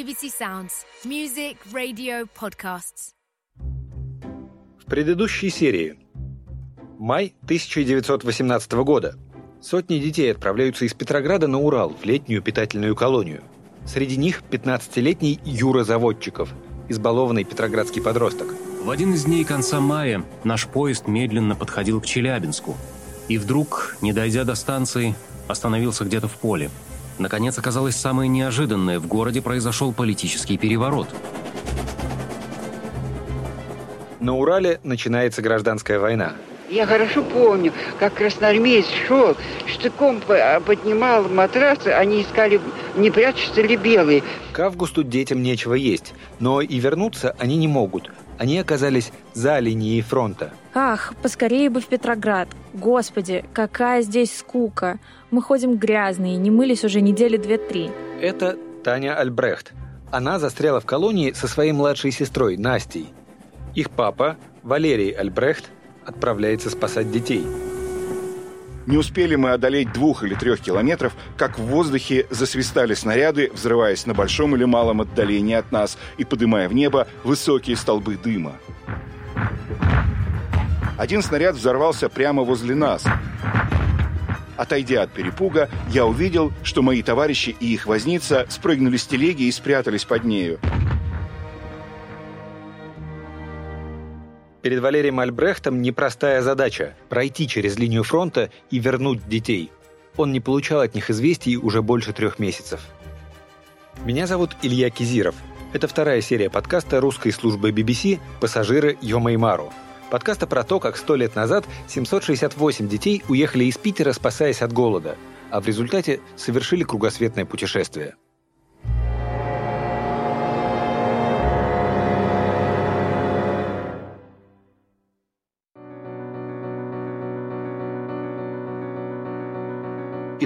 BBC Sounds. Music, radio, podcasts. В предыдущей серии. Май 1918 года. Сотни детей отправляются из Петрограда на Урал в летнюю питательную колонию. Среди них 15-летний Юра Заводчиков, избалованный петроградский подросток. В один из дней конца мая наш поезд медленно подходил к Челябинску. И вдруг, не дойдя до станции, остановился где-то в поле. Наконец оказалось самое неожиданное. В городе произошел политический переворот. На Урале начинается гражданская война. Я хорошо помню, как красноармеец шел, штыком поднимал матрасы, они искали, не прячутся ли белые. К августу детям нечего есть, но и вернуться они не могут. Они оказались за линией фронта. Ах, поскорее бы в Петроград. Господи, какая здесь скука. Мы ходим грязные, не мылись уже недели две-три. Это Таня Альбрехт. Она застряла в колонии со своей младшей сестрой Настей. Их папа, Валерий Альбрехт, отправляется спасать детей. Не успели мы одолеть двух или трех километров, как в воздухе засвистали снаряды, взрываясь на большом или малом отдалении от нас и поднимая в небо высокие столбы дыма. Один снаряд взорвался прямо возле нас. Отойдя от перепуга, я увидел, что мои товарищи и их возница спрыгнули с телеги и спрятались под нею. Перед Валерием Альбрехтом непростая задача – пройти через линию фронта и вернуть детей. Он не получал от них известий уже больше трех месяцев. Меня зовут Илья Кизиров. Это вторая серия подкаста русской службы BBC «Пассажиры Йомаймару». Подкаста про то, как сто лет назад 768 детей уехали из Питера, спасаясь от голода, а в результате совершили кругосветное путешествие.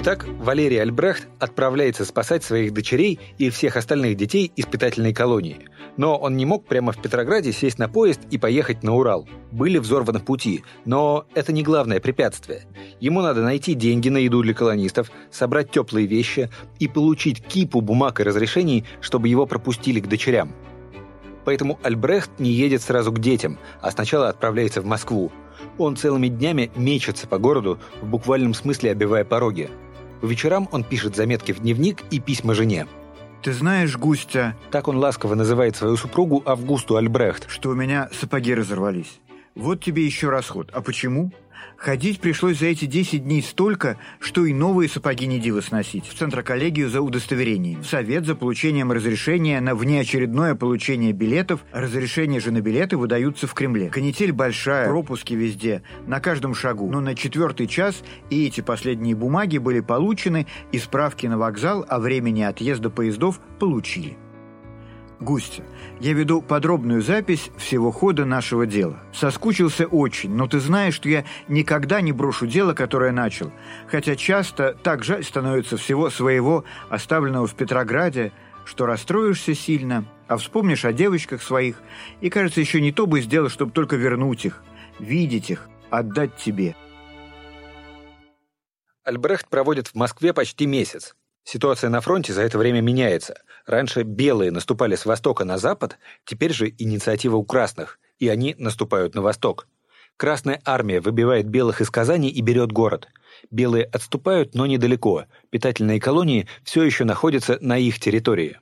Итак, Валерий Альбрехт отправляется спасать своих дочерей и всех остальных детей из питательной колонии. Но он не мог прямо в Петрограде сесть на поезд и поехать на Урал. Были взорваны пути, но это не главное препятствие. Ему надо найти деньги на еду для колонистов, собрать теплые вещи и получить кипу бумаг и разрешений, чтобы его пропустили к дочерям. Поэтому Альбрехт не едет сразу к детям, а сначала отправляется в Москву. Он целыми днями мечется по городу, в буквальном смысле обивая пороги. По вечерам он пишет заметки в дневник и письма жене. «Ты знаешь, Густя...» Так он ласково называет свою супругу Августу Альбрехт. «Что у меня сапоги разорвались. Вот тебе еще расход. А почему? Ходить пришлось за эти 10 дней столько, что и новые сапоги не диво сносить. В центроколлегию за удостоверением. В совет за получением разрешения на внеочередное получение билетов. Разрешения же на билеты выдаются в Кремле. Канитель большая, пропуски везде, на каждом шагу. Но на четвертый час и эти последние бумаги были получены, и справки на вокзал о времени отъезда поездов получили. Густя, я веду подробную запись всего хода нашего дела. Соскучился очень, но ты знаешь, что я никогда не брошу дело, которое начал. Хотя часто так жаль становится всего своего, оставленного в Петрограде, что расстроишься сильно, а вспомнишь о девочках своих, и, кажется, еще не то бы сделал, чтобы только вернуть их, видеть их, отдать тебе. Альбрехт проводит в Москве почти месяц. Ситуация на фронте за это время меняется. Раньше белые наступали с востока на запад, теперь же инициатива у красных, и они наступают на восток. Красная армия выбивает белых из Казани и берет город. Белые отступают, но недалеко. Питательные колонии все еще находятся на их территории.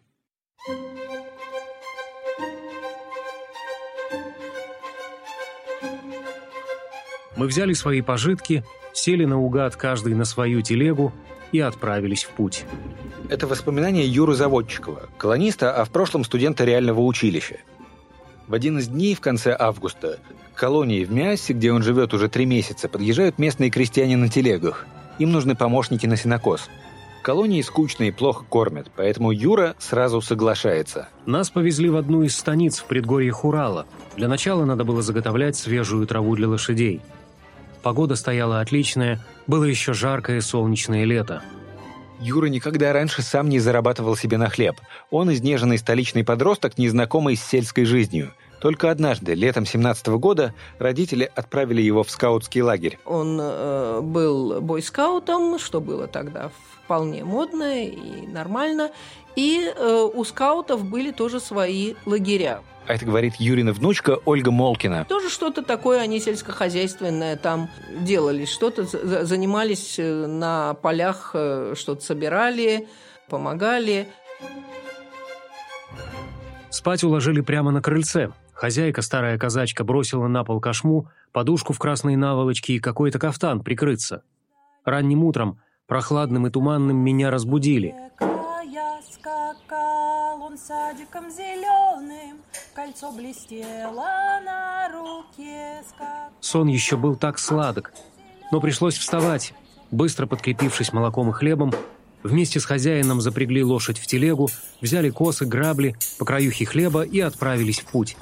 Мы взяли свои пожитки, сели наугад каждый на свою телегу и отправились в путь. Это воспоминания Юры Заводчикова, колониста, а в прошлом студента реального училища. В один из дней в конце августа к колонии в Миассе, где он живет уже три месяца, подъезжают местные крестьяне на телегах. Им нужны помощники на сенокос. Колонии скучно и плохо кормят, поэтому Юра сразу соглашается. Нас повезли в одну из станиц в предгорье Урала. Для начала надо было заготовлять свежую траву для лошадей. Погода стояла отличная, было еще жаркое солнечное лето. Юра никогда раньше сам не зарабатывал себе на хлеб. Он изнеженный столичный подросток, незнакомый с сельской жизнью. Только однажды, летом 17 года, родители отправили его в скаутский лагерь. Он э, был бойскаутом, что было тогда вполне модно и нормально. И э, у скаутов были тоже свои лагеря. А это говорит Юрина внучка Ольга Молкина. Тоже что-то такое они сельскохозяйственное там делали. Что-то занимались э, на полях, э, что-то собирали, помогали. Спать уложили прямо на крыльце. Хозяйка, старая казачка, бросила на пол кошму, подушку в красной наволочке и какой-то кафтан прикрыться. Ранним утром, прохладным и туманным, меня разбудили. Скакал он садиком зеленым, кольцо блестело на руке. Сон еще был так сладок, но пришлось вставать. Быстро подкрепившись молоком и хлебом, Вместе с хозяином запрягли лошадь в телегу, взяли косы, грабли, по краюхе хлеба и отправились в путь.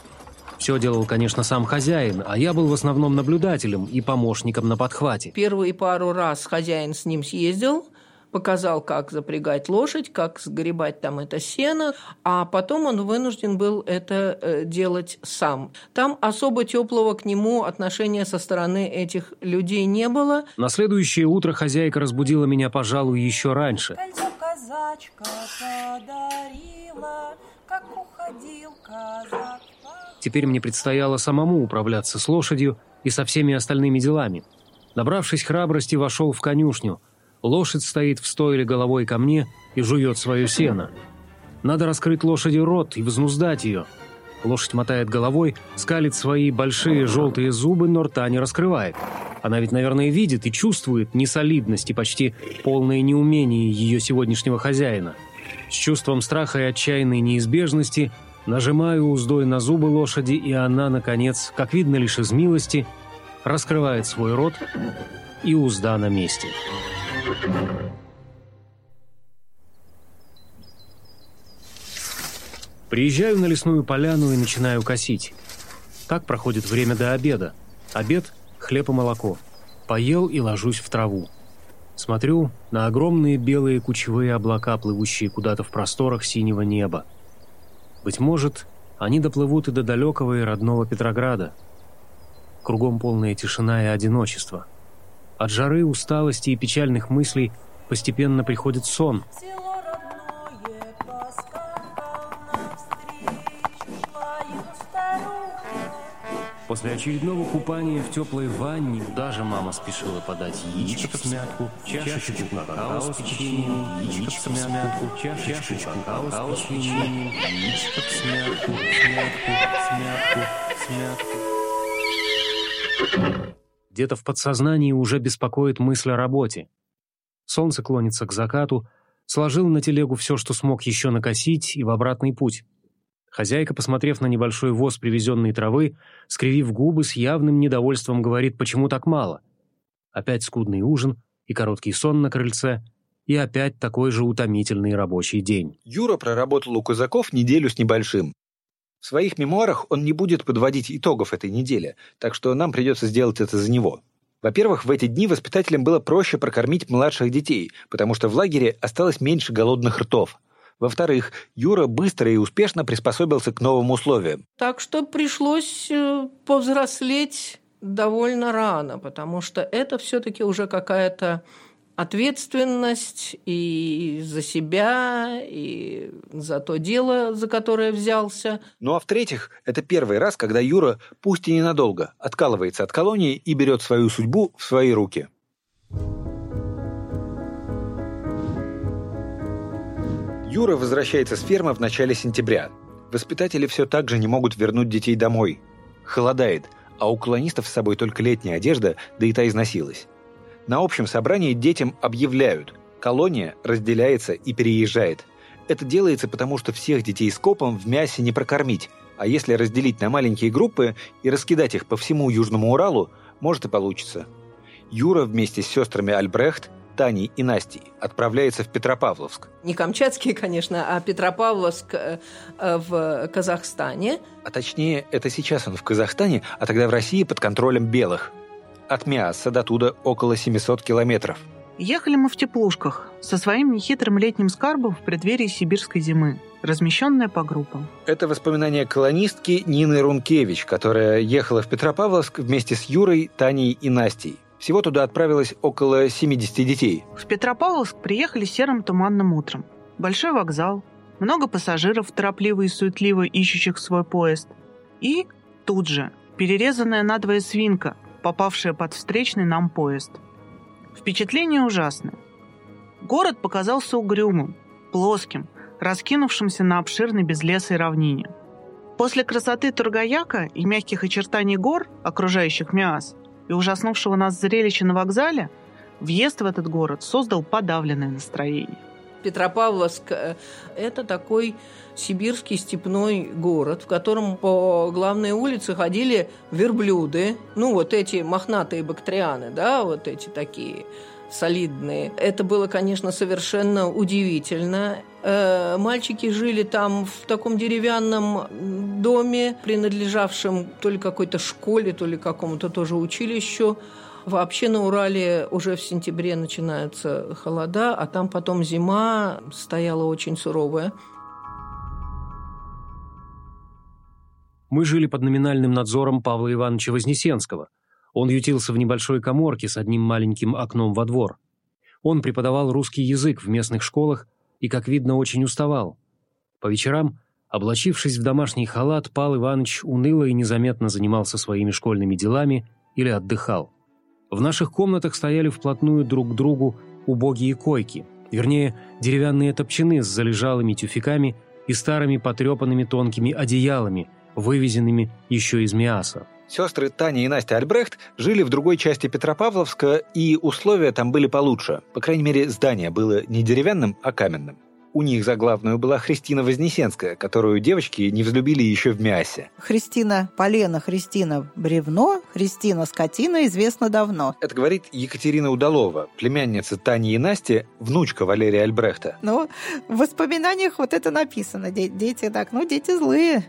Все делал, конечно, сам хозяин, а я был в основном наблюдателем и помощником на подхвате. Первые пару раз хозяин с ним съездил, показал, как запрягать лошадь, как сгребать там это сено, а потом он вынужден был это э, делать сам. Там особо теплого к нему отношения со стороны этих людей не было. На следующее утро хозяйка разбудила меня, пожалуй, еще раньше. Теперь мне предстояло самому управляться с лошадью и со всеми остальными делами. Набравшись храбрости, вошел в конюшню – Лошадь стоит в стойле головой ко мне и жует свое сено. Надо раскрыть лошади рот и вознуздать ее. Лошадь мотает головой, скалит свои большие желтые зубы, но рта не раскрывает. Она ведь, наверное, видит и чувствует несолидность и почти полное неумение ее сегодняшнего хозяина. С чувством страха и отчаянной неизбежности нажимаю уздой на зубы лошади, и она, наконец, как видно лишь из милости, раскрывает свой рот, и узда на месте. Приезжаю на лесную поляну и начинаю косить. Так проходит время до обеда. Обед – хлеб и молоко. Поел и ложусь в траву. Смотрю на огромные белые кучевые облака, плывущие куда-то в просторах синего неба. Быть может, они доплывут и до далекого и родного Петрограда. Кругом полная тишина и одиночество – от жары, усталости и печальных мыслей постепенно приходит сон. После очередного купания в теплой ванне даже мама спешила подать яичко в смятку, чашечку какао с печеньем, яичко в смятку, чашечку какао с печеньем, яичко в смятку, смятку, смятку, смятку. Где-то в подсознании уже беспокоит мысль о работе. Солнце клонится к закату, сложил на телегу все, что смог еще накосить, и в обратный путь. Хозяйка, посмотрев на небольшой воз привезенной травы, скривив губы, с явным недовольством говорит, почему так мало. Опять скудный ужин и короткий сон на крыльце, и опять такой же утомительный рабочий день. Юра проработал у казаков неделю с небольшим. В своих мемуарах он не будет подводить итогов этой недели, так что нам придется сделать это за него. Во-первых, в эти дни воспитателям было проще прокормить младших детей, потому что в лагере осталось меньше голодных ртов. Во-вторых, Юра быстро и успешно приспособился к новым условиям. Так что пришлось э, повзрослеть довольно рано, потому что это все-таки уже какая-то ответственность и за себя, и за то дело, за которое взялся. Ну а в-третьих, это первый раз, когда Юра, пусть и ненадолго, откалывается от колонии и берет свою судьбу в свои руки. Юра возвращается с фермы в начале сентября. Воспитатели все так же не могут вернуть детей домой. Холодает, а у колонистов с собой только летняя одежда, да и та износилась. На общем собрании детям объявляют, колония разделяется и переезжает. Это делается потому, что всех детей с копом в мясе не прокормить, а если разделить на маленькие группы и раскидать их по всему Южному Уралу, может и получится. Юра вместе с сестрами Альбрехт, Таней и Настей отправляется в Петропавловск. Не Камчатский, конечно, а Петропавловск э, в Казахстане. А точнее, это сейчас он в Казахстане, а тогда в России под контролем белых – от Миасса до туда около 700 километров. Ехали мы в теплушках со своим нехитрым летним скарбом в преддверии сибирской зимы, размещенная по группам. Это воспоминания колонистки Нины Рункевич, которая ехала в Петропавловск вместе с Юрой, Таней и Настей. Всего туда отправилось около 70 детей. В Петропавловск приехали серым туманным утром. Большой вокзал, много пассажиров, торопливо и суетливо ищущих свой поезд. И тут же перерезанная надвое свинка, попавшая под встречный нам поезд. Впечатление ужасное. Город показался угрюмым, плоским, раскинувшимся на обширной безлесой равнине. После красоты Тургаяка и мягких очертаний гор, окружающих Миас, и ужаснувшего нас зрелища на вокзале, въезд в этот город создал подавленное настроение. Петропавловск э, – это такой сибирский степной город, в котором по главной улице ходили верблюды, ну вот эти мохнатые бактрианы, да, вот эти такие солидные. Это было, конечно, совершенно удивительно. Э, мальчики жили там в таком деревянном доме, принадлежавшем то ли какой-то школе, то ли какому-то тоже училищу. Вообще на Урале уже в сентябре начинаются холода, а там потом зима стояла очень суровая. Мы жили под номинальным надзором Павла Ивановича Вознесенского. Он ютился в небольшой коморке с одним маленьким окном во двор. Он преподавал русский язык в местных школах и, как видно, очень уставал. По вечерам, облачившись в домашний халат, Павел Иванович уныло и незаметно занимался своими школьными делами или отдыхал. В наших комнатах стояли вплотную друг к другу убогие койки, вернее, деревянные топчаны с залежалыми тюфяками и старыми потрепанными тонкими одеялами, вывезенными еще из Миаса. Сестры Таня и Настя Альбрехт жили в другой части Петропавловска, и условия там были получше. По крайней мере, здание было не деревянным, а каменным. У них за главную была Христина Вознесенская, которую девочки не взлюбили еще в мясе. Христина Полена, Христина Бревно, Христина Скотина известно давно. Это говорит Екатерина Удалова, племянница Тани и Насти, внучка Валерия Альбрехта. Ну, в воспоминаниях вот это написано. Дети так, ну, дети злые,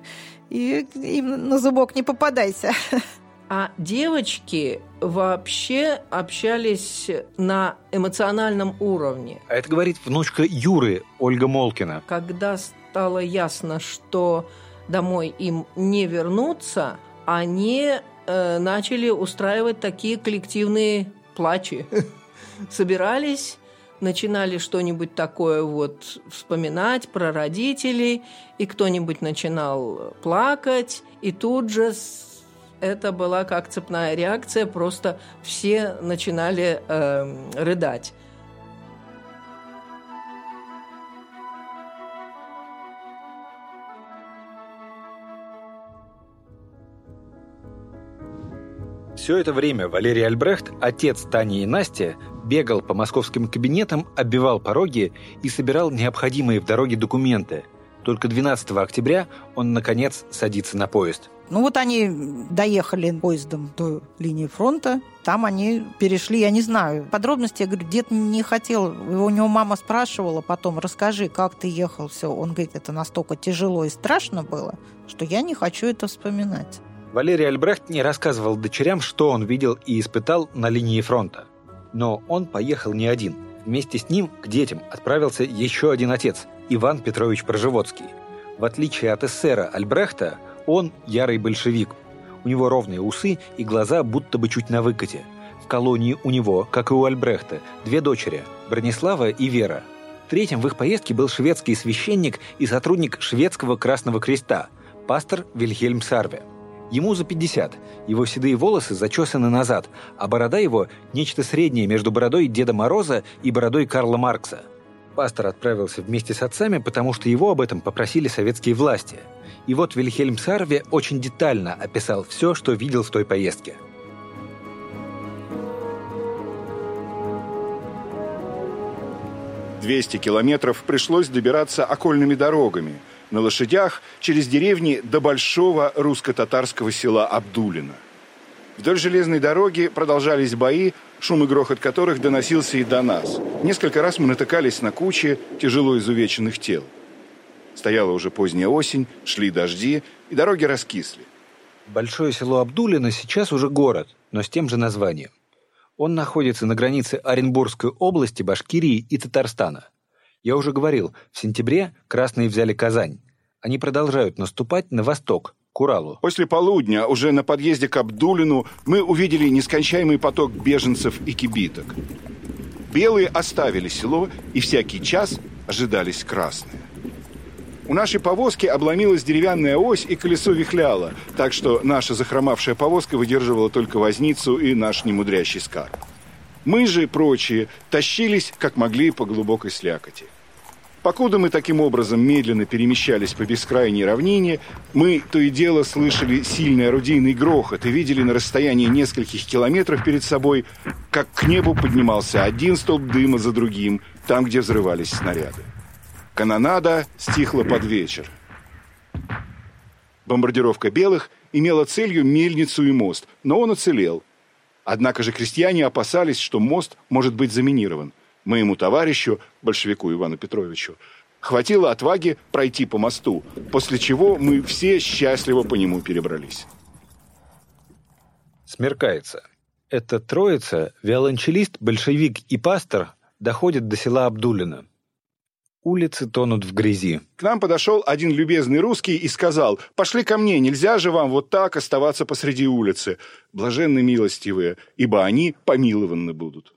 и им на зубок не попадайся. А девочки вообще общались на эмоциональном уровне. А это говорит внучка Юры, Ольга Молкина. Когда стало ясно, что домой им не вернуться, они э, начали устраивать такие коллективные плачи. Собирались начинали что-нибудь такое вот вспоминать про родителей, и кто-нибудь начинал плакать, и тут же это была как цепная реакция, просто все начинали э, рыдать. Все это время Валерий Альбрехт, отец Тани и Насти, бегал по московским кабинетам, оббивал пороги и собирал необходимые в дороге документы. Только 12 октября он, наконец, садится на поезд – ну вот они доехали поездом до линии фронта, там они перешли, я не знаю, подробности, я говорю, дед не хотел, у него мама спрашивала потом, расскажи, как ты ехал, все. Он говорит, это настолько тяжело и страшно было, что я не хочу это вспоминать. Валерий Альбрехт не рассказывал дочерям, что он видел и испытал на линии фронта. Но он поехал не один. Вместе с ним к детям отправился еще один отец, Иван Петрович Проживодский. В отличие от эсера Альбрехта, он ярый большевик. У него ровные усы и глаза будто бы чуть на выкате. В колонии у него, как и у Альбрехта, две дочери – Бронислава и Вера. Третьим в их поездке был шведский священник и сотрудник шведского Красного Креста – пастор Вильхельм Сарве. Ему за 50, его седые волосы зачесаны назад, а борода его – нечто среднее между бородой Деда Мороза и бородой Карла Маркса. Пастор отправился вместе с отцами, потому что его об этом попросили советские власти – и вот Вильхельм Сарве очень детально описал все, что видел в той поездке. Двести километров пришлось добираться окольными дорогами, на лошадях через деревни до большого русско-татарского села Абдулино. Вдоль железной дороги продолжались бои, шум и грохот которых доносился и до нас. Несколько раз мы натыкались на кучи тяжело изувеченных тел. Стояла уже поздняя осень, шли дожди, и дороги раскисли. Большое село Абдулино сейчас уже город, но с тем же названием. Он находится на границе Оренбургской области, Башкирии и Татарстана. Я уже говорил, в сентябре красные взяли Казань. Они продолжают наступать на восток, к Уралу. После полудня, уже на подъезде к Абдулину, мы увидели нескончаемый поток беженцев и кибиток. Белые оставили село, и всякий час ожидались красные. У нашей повозки обломилась деревянная ось, и колесо вихляло, так что наша захромавшая повозка выдерживала только возницу и наш немудрящий скарб. Мы же, прочие, тащились, как могли, по глубокой слякоти. Покуда мы таким образом медленно перемещались по бескрайней равнине, мы то и дело слышали сильный орудийный грохот и видели на расстоянии нескольких километров перед собой, как к небу поднимался один столб дыма за другим, там, где взрывались снаряды. Канонада стихла под вечер. Бомбардировка белых имела целью мельницу и мост, но он уцелел. Однако же крестьяне опасались, что мост может быть заминирован. Моему товарищу, большевику Ивану Петровичу, хватило отваги пройти по мосту, после чего мы все счастливо по нему перебрались. Смеркается. Эта троица, виолончелист, большевик и пастор, доходит до села Абдулино. Улицы тонут в грязи. К нам подошел один любезный русский и сказал, «Пошли ко мне, нельзя же вам вот так оставаться посреди улицы. Блаженны милостивые, ибо они помилованы будут».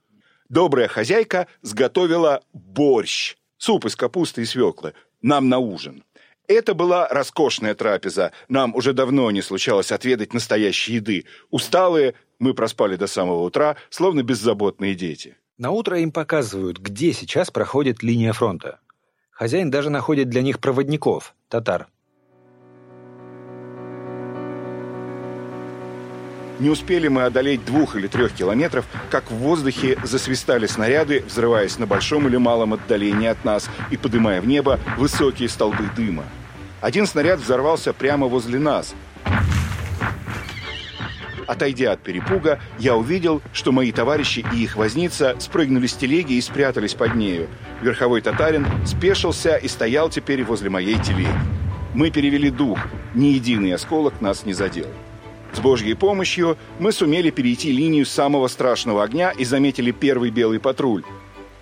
Добрая хозяйка сготовила борщ, суп из капусты и свеклы, нам на ужин. Это была роскошная трапеза. Нам уже давно не случалось отведать настоящей еды. Усталые, мы проспали до самого утра, словно беззаботные дети. На утро им показывают, где сейчас проходит линия фронта. Хозяин даже находит для них проводников, татар. Не успели мы одолеть двух или трех километров, как в воздухе засвистали снаряды, взрываясь на большом или малом отдалении от нас и поднимая в небо высокие столбы дыма. Один снаряд взорвался прямо возле нас. Отойдя от перепуга, я увидел, что мои товарищи и их возница спрыгнули с телеги и спрятались под нею. Верховой татарин спешился и стоял теперь возле моей телеги. Мы перевели дух, ни единый осколок нас не задел. С Божьей помощью мы сумели перейти линию самого страшного огня и заметили первый белый патруль.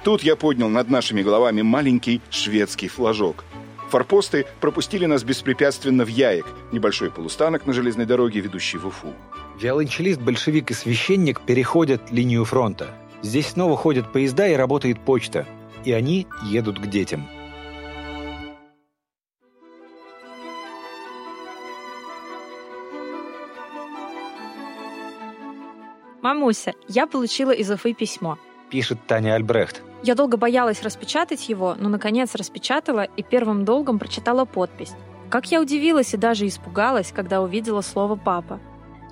Тут я поднял над нашими головами маленький шведский флажок. Форпосты пропустили нас беспрепятственно в Яек, небольшой полустанок на железной дороге, ведущий в Уфу. Виолончелист, большевик и священник переходят линию фронта. Здесь снова ходят поезда и работает почта. И они едут к детям. «Мамуся, я получила из Уфы письмо», — пишет Таня Альбрехт. Я долго боялась распечатать его, но, наконец, распечатала и первым долгом прочитала подпись. Как я удивилась и даже испугалась, когда увидела слово «папа».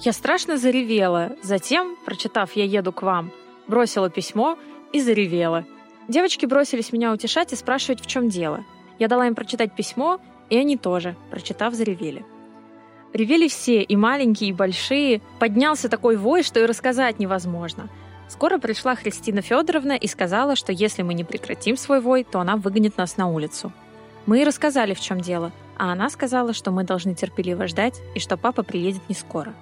Я страшно заревела. Затем, прочитав «Я еду к вам», бросила письмо и заревела. Девочки бросились меня утешать и спрашивать, в чем дело. Я дала им прочитать письмо, и они тоже, прочитав, заревели. Ревели все, и маленькие, и большие. Поднялся такой вой, что и рассказать невозможно. Скоро пришла Христина Федоровна и сказала, что если мы не прекратим свой вой, то она выгонит нас на улицу. Мы и рассказали, в чем дело, а она сказала, что мы должны терпеливо ждать и что папа приедет не скоро.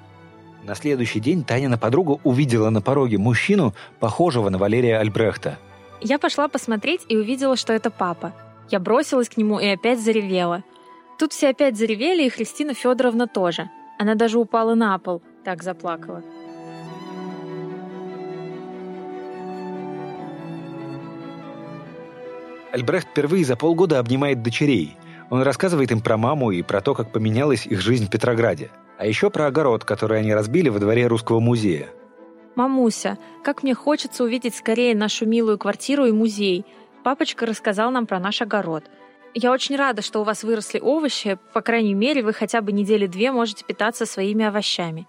На следующий день Танина подруга увидела на пороге мужчину, похожего на Валерия Альбрехта. Я пошла посмотреть и увидела, что это папа. Я бросилась к нему и опять заревела. Тут все опять заревели, и Христина Федоровна тоже. Она даже упала на пол, так заплакала. Альбрехт впервые за полгода обнимает дочерей. Он рассказывает им про маму и про то, как поменялась их жизнь в Петрограде. А еще про огород, который они разбили во дворе Русского музея. «Мамуся, как мне хочется увидеть скорее нашу милую квартиру и музей. Папочка рассказал нам про наш огород. Я очень рада, что у вас выросли овощи. По крайней мере, вы хотя бы недели две можете питаться своими овощами.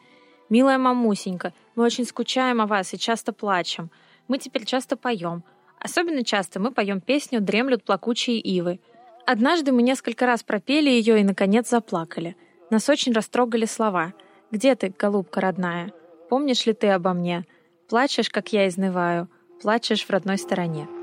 Милая мамусенька, мы очень скучаем о вас и часто плачем. Мы теперь часто поем. Особенно часто мы поем песню «Дремлют плакучие ивы». Однажды мы несколько раз пропели ее и, наконец, заплакали. Нас очень растрогали слова. «Где ты, голубка родная? Помнишь ли ты обо мне? Плачешь, как я изнываю, плачешь в родной стороне».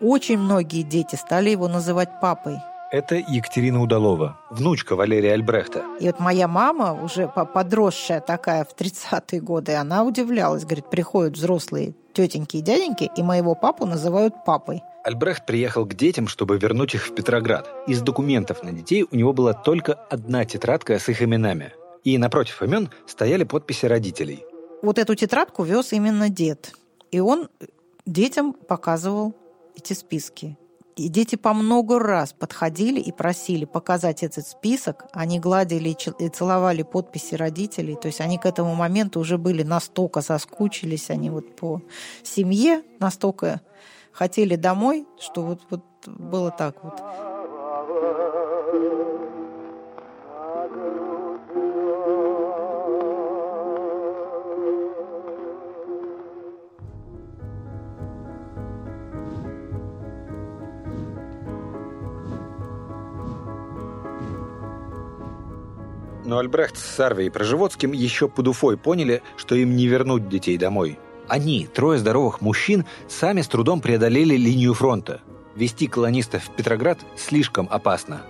Очень многие дети стали его называть папой. Это Екатерина Удалова, внучка Валерия Альбрехта. И вот моя мама, уже подросшая такая в 30-е годы, она удивлялась, говорит, приходят взрослые тетеньки и дяденьки, и моего папу называют папой. Альбрехт приехал к детям, чтобы вернуть их в Петроград. Из документов на детей у него была только одна тетрадка с их именами. И напротив имен стояли подписи родителей. Вот эту тетрадку вез именно дед. И он детям показывал эти списки. И дети по много раз подходили и просили показать этот список. Они гладили и целовали подписи родителей. То есть они к этому моменту уже были настолько соскучились, они вот по семье настолько хотели домой, что вот, вот было так вот. Но Альбрехт с Сарвей и Проживодским еще под Уфой поняли, что им не вернуть детей домой. Они, трое здоровых мужчин, сами с трудом преодолели линию фронта. Вести колонистов в Петроград слишком опасно.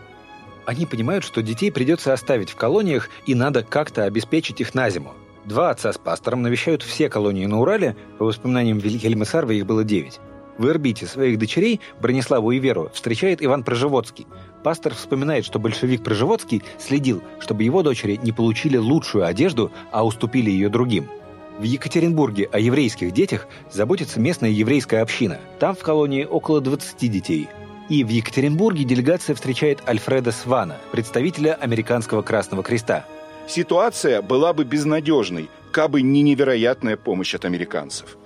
Они понимают, что детей придется оставить в колониях и надо как-то обеспечить их на зиму. Два отца с пастором навещают все колонии на Урале, по воспоминаниям Вильгельма Сарвы их было девять. В Ирбите своих дочерей, Брониславу и Веру, встречает Иван Проживодский. Пастор вспоминает, что большевик Проживодский следил, чтобы его дочери не получили лучшую одежду, а уступили ее другим. В Екатеринбурге о еврейских детях заботится местная еврейская община. Там в колонии около 20 детей. И в Екатеринбурге делегация встречает Альфреда Свана, представителя Американского Красного Креста. Ситуация была бы безнадежной, кабы не невероятная помощь от американцев.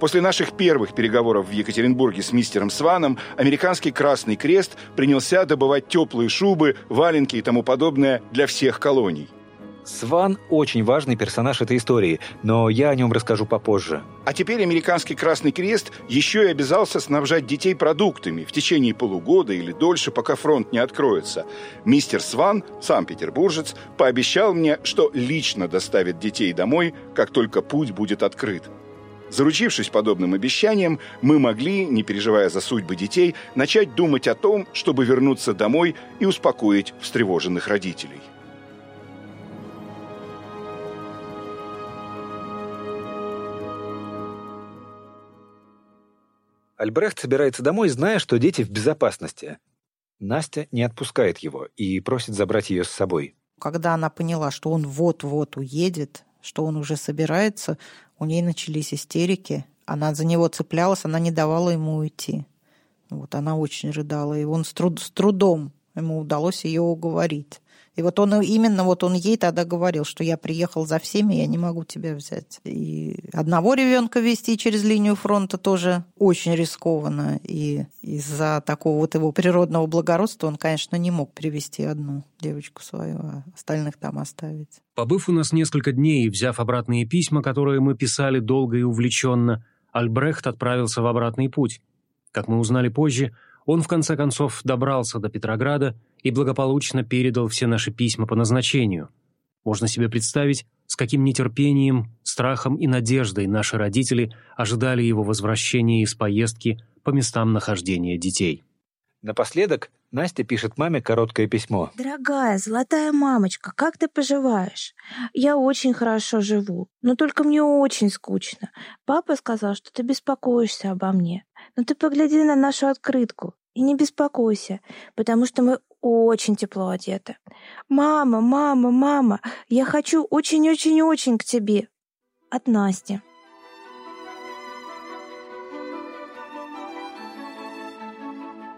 После наших первых переговоров в Екатеринбурге с мистером Сваном американский Красный Крест принялся добывать теплые шубы, валенки и тому подобное для всех колоний. Сван – очень важный персонаж этой истории, но я о нем расскажу попозже. А теперь американский Красный Крест еще и обязался снабжать детей продуктами в течение полугода или дольше, пока фронт не откроется. Мистер Сван, сам петербуржец, пообещал мне, что лично доставит детей домой, как только путь будет открыт. Заручившись подобным обещанием, мы могли, не переживая за судьбы детей, начать думать о том, чтобы вернуться домой и успокоить встревоженных родителей. Альбрехт собирается домой, зная, что дети в безопасности. Настя не отпускает его и просит забрать ее с собой. Когда она поняла, что он вот-вот уедет, что он уже собирается, у ней начались истерики. Она за него цеплялась, она не давала ему уйти. Вот она очень рыдала, и он с, труд, с трудом ему удалось ее уговорить. И вот он именно вот он ей тогда говорил, что я приехал за всеми, я не могу тебя взять. И одного ребенка вести через линию фронта тоже очень рискованно. И из-за такого вот его природного благородства он, конечно, не мог привести одну девочку свою, а остальных там оставить. Побыв у нас несколько дней взяв обратные письма, которые мы писали долго и увлеченно, Альбрехт отправился в обратный путь. Как мы узнали позже, он в конце концов добрался до Петрограда и благополучно передал все наши письма по назначению. Можно себе представить, с каким нетерпением, страхом и надеждой наши родители ожидали его возвращения из поездки по местам нахождения детей. Напоследок Настя пишет маме короткое письмо. «Дорогая, золотая мамочка, как ты поживаешь? Я очень хорошо живу, но только мне очень скучно. Папа сказал, что ты беспокоишься обо мне. Но ты погляди на нашу открытку и не беспокойся, потому что мы очень тепло одеты. Мама, мама, мама, я хочу очень-очень-очень к тебе. От Насти».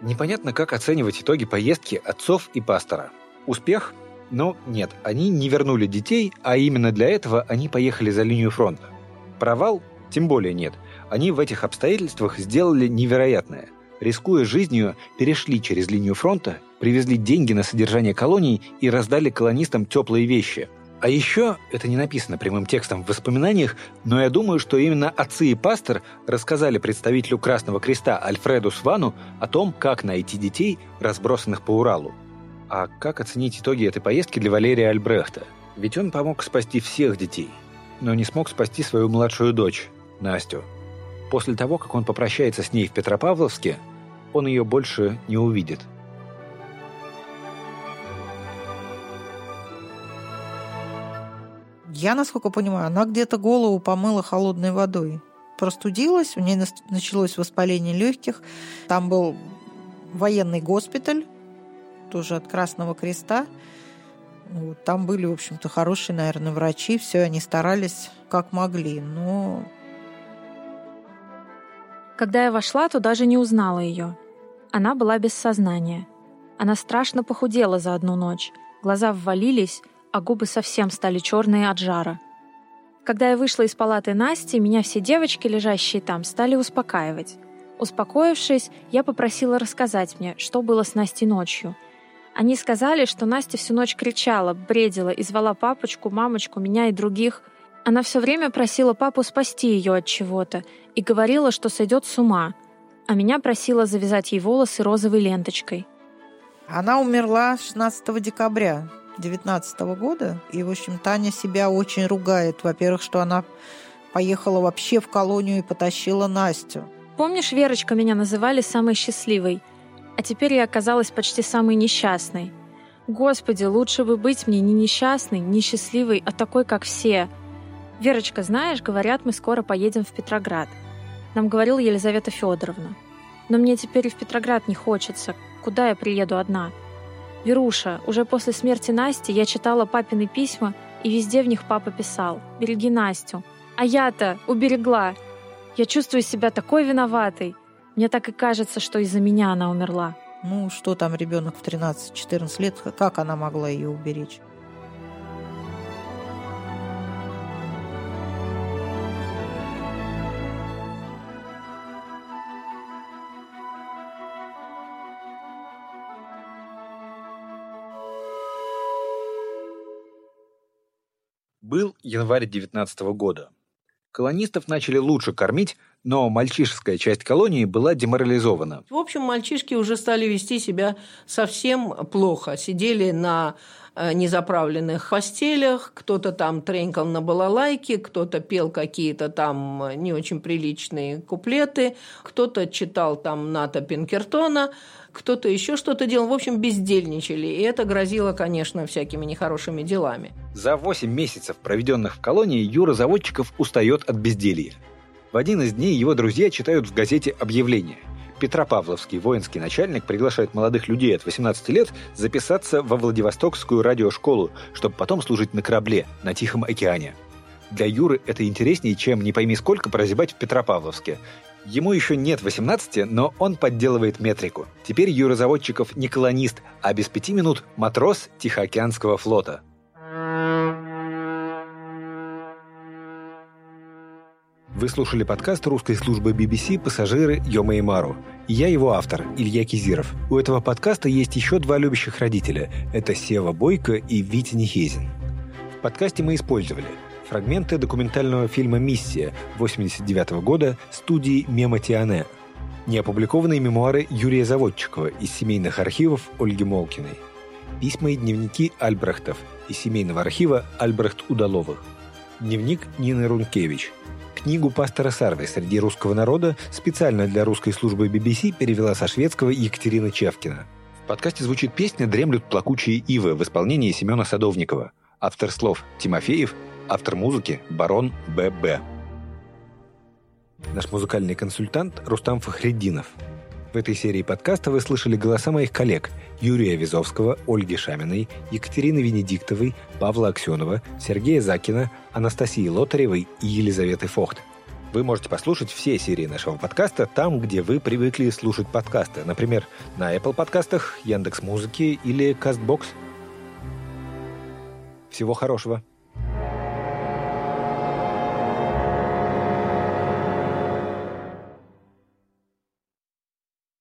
Непонятно, как оценивать итоги поездки отцов и пастора. Успех? Но нет, они не вернули детей, а именно для этого они поехали за линию фронта. Провал? Тем более нет. Они в этих обстоятельствах сделали невероятное. Рискуя жизнью, перешли через линию фронта, привезли деньги на содержание колоний и раздали колонистам теплые вещи – а еще, это не написано прямым текстом в воспоминаниях, но я думаю, что именно отцы и пастор рассказали представителю Красного Креста Альфреду Свану о том, как найти детей, разбросанных по Уралу. А как оценить итоги этой поездки для Валерия Альбрехта? Ведь он помог спасти всех детей, но не смог спасти свою младшую дочь, Настю. После того, как он попрощается с ней в Петропавловске, он ее больше не увидит. Я, насколько понимаю, она где-то голову помыла холодной водой. Простудилась, у нее началось воспаление легких. Там был военный госпиталь, тоже от Красного Креста. Там были, в общем-то, хорошие, наверное, врачи. Все, они старались как могли. Но когда я вошла, то даже не узнала ее. Она была без сознания. Она страшно похудела за одну ночь. Глаза ввалились, а губы совсем стали черные от жара. Когда я вышла из палаты Насти, меня все девочки, лежащие там, стали успокаивать. Успокоившись, я попросила рассказать мне, что было с Настей ночью. Они сказали, что Настя всю ночь кричала, бредила и звала папочку, мамочку, меня и других. Она все время просила папу спасти ее от чего-то и говорила, что сойдет с ума, а меня просила завязать ей волосы розовой ленточкой. Она умерла 16 декабря 2019 года, и, в общем, Таня себя очень ругает. Во-первых, что она поехала вообще в колонию и потащила Настю. Помнишь, Верочка, меня называли самой счастливой, а теперь я оказалась почти самой несчастной. Господи, лучше бы быть мне не несчастной, не счастливой, а такой, как все – «Верочка, знаешь, говорят, мы скоро поедем в Петроград», — нам говорила Елизавета Федоровна. «Но мне теперь и в Петроград не хочется. Куда я приеду одна?» «Веруша, уже после смерти Насти я читала папины письма, и везде в них папа писал «Береги Настю». А я-то уберегла. Я чувствую себя такой виноватой. Мне так и кажется, что из-за меня она умерла. Ну, что там ребенок в 13-14 лет, как она могла ее уберечь? Был январь 19 года. Колонистов начали лучше кормить, но мальчишеская часть колонии была деморализована. В общем, мальчишки уже стали вести себя совсем плохо. Сидели на незаправленных постелях, кто-то там тренькал на балалайке, кто-то пел какие-то там не очень приличные куплеты, кто-то читал там Ната Пинкертона, кто-то еще что-то делал. В общем, бездельничали. И это грозило, конечно, всякими нехорошими делами. За 8 месяцев, проведенных в колонии, Юра Заводчиков устает от безделья. В один из дней его друзья читают в газете объявление. Петропавловский воинский начальник приглашает молодых людей от 18 лет записаться во Владивостокскую радиошколу, чтобы потом служить на корабле на Тихом океане. Для Юры это интереснее, чем не пойми сколько прозябать в Петропавловске. Ему еще нет 18, но он подделывает метрику. Теперь Юра Заводчиков не колонист, а без пяти минут матрос Тихоокеанского флота. Вы слушали подкаст русской службы BBC «Пассажиры Йома и Мару». Я его автор, Илья Кизиров. У этого подкаста есть еще два любящих родителя. Это Сева Бойко и Витя Нехезин. В подкасте мы использовали – фрагменты документального фильма «Миссия» 1989 года студии «Мема Тиане», неопубликованные мемуары Юрия Заводчикова из семейных архивов Ольги Молкиной, письма и дневники Альбрехтов из семейного архива Альбрехт Удаловых, дневник Нины Рункевич, книгу пастора Сарвы среди русского народа специально для русской службы BBC перевела со шведского Екатерина Чевкина. В подкасте звучит песня «Дремлют плакучие ивы» в исполнении Семена Садовникова. Автор слов Тимофеев – Автор музыки – Барон Б.Б. Наш музыкальный консультант Рустам Фахреддинов. В этой серии подкаста вы слышали голоса моих коллег Юрия Визовского, Ольги Шаминой, Екатерины Венедиктовой, Павла Аксенова, Сергея Закина, Анастасии Лотаревой и Елизаветы Фохт. Вы можете послушать все серии нашего подкаста там, где вы привыкли слушать подкасты. Например, на Apple подкастах, Яндекс Музыки или Castbox. Всего хорошего!